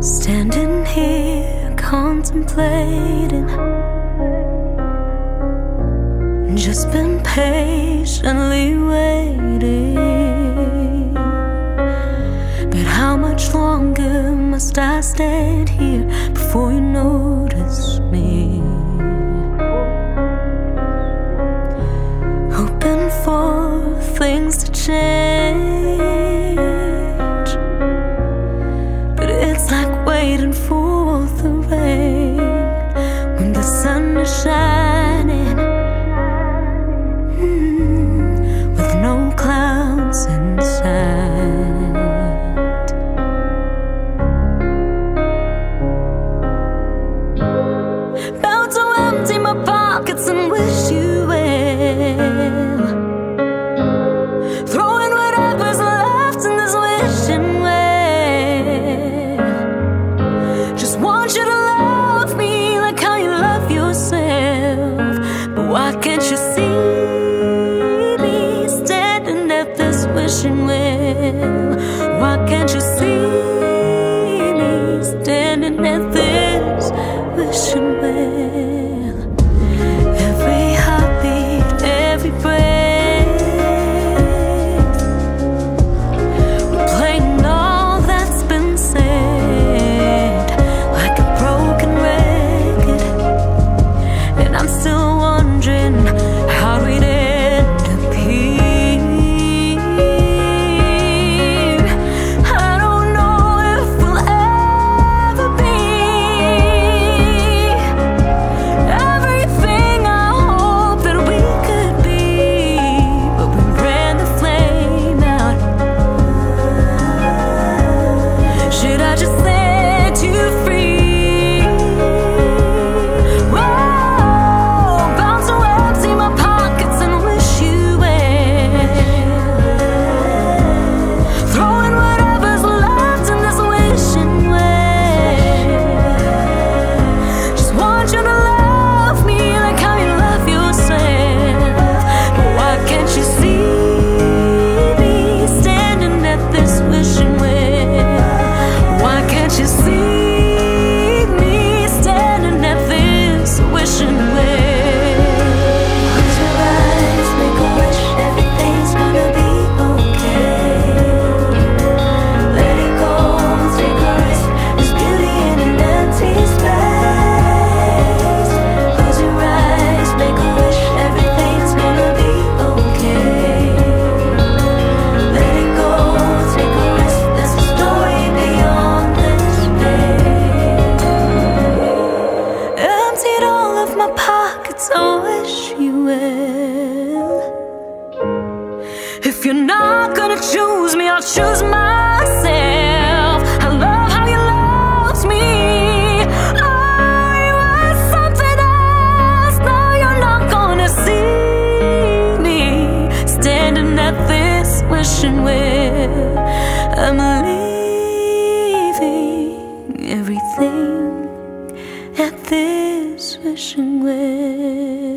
Standing here contemplating. Just been patiently waiting. But how much longer must I stand here Before you notice me? Hoping for things to change. away. standing at the If you're not gonna choose me, I'll choose myself. I love how you loved me. Oh, you were something else. Now you're not gonna see me standing at this wishing well. I'm leaving everything at this wishing well.